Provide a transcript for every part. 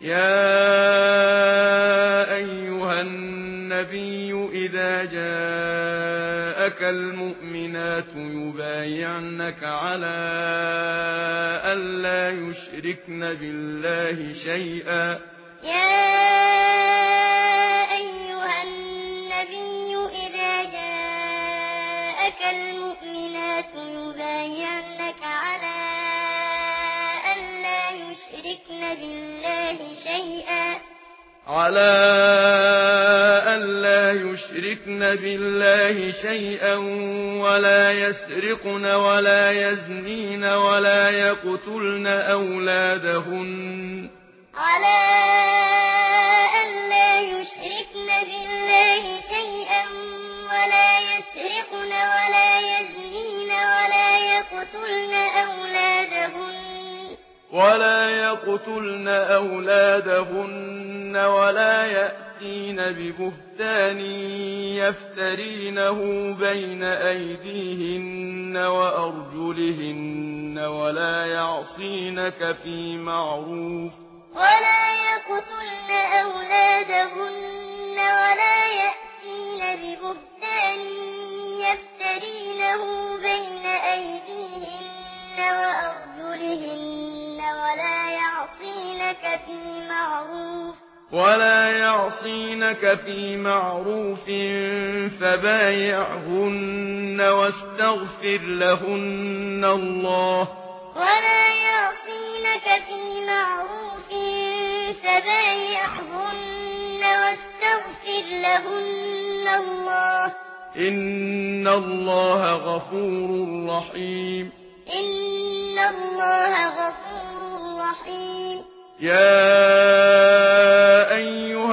يا أيها النبي إذا جاءك المؤمنات يبايعنك على الا يشركن بالله شيئا. يا على أن لا يشركن بالله شيئا ولا يسرقن ولا يزنين ولا يقتلن أولادهن. على أن لا يشركن بالله شيئا ولا يسرقن ولا يزنين ولا يقتلن أولادهن. ولا يقتلن أولادهن. يكذبن ولا يأتين ببهتان يفترينه بين أيديهن وأرجلهن ولا يعصينك في معروف ولا يقتلن أولادهن ولا يأتين ببهتان يفترينه بين أيديهن وأرجلهن ولا يعصينك في معروف ولا يعصينك في معروف فبايعهن واستغفر لهن الله ولا يعصينك في معروف فبايعهن واستغفر لهن الله إن الله غفور رحيم إن الله غفور رحيم يا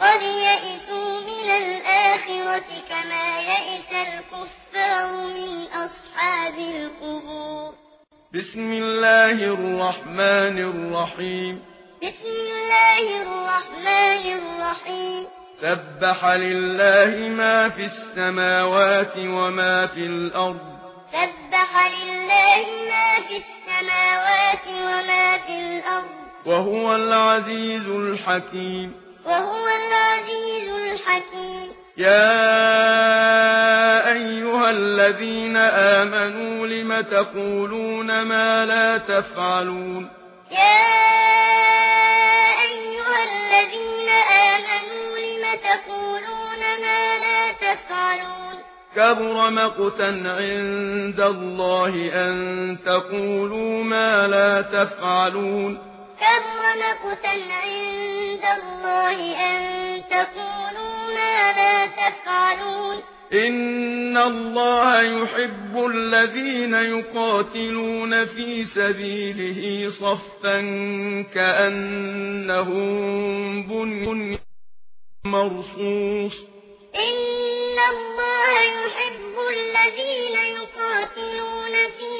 قد يئسوا من الآخرة كما يئس الكفار من أصحاب القبور بسم الله الرحمن الرحيم بسم الله الرحمن الرحيم سبح لله ما في السماوات وما في الأرض سبح لله ما في السماوات وما في الأرض وهو العزيز الحكيم وهو حكيم يا أيها الذين آمنوا لم تقولون ما لا تفعلون يا أيها الذين آمنوا لم تقولون ما لا تفعلون كبر مقتا عند الله أن تقولوا ما لا تفعلون كبر مقتا عند الله أن تقولوا ماذا تفعلون إن الله يحب الذين يقاتلون في سبيله صفا كأنهم بنيان مرصوص. إن الله يحب الذين يقاتلون في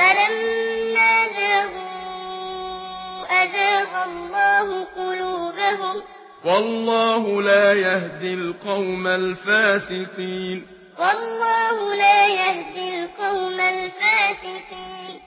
فلما ذهبوا أَذَاقَ الله قلوبهم. والله لا يهدي القوم الفاسقين. والله لا يهدي القوم الفاسقين.